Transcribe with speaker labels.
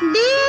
Speaker 1: ¡Bien!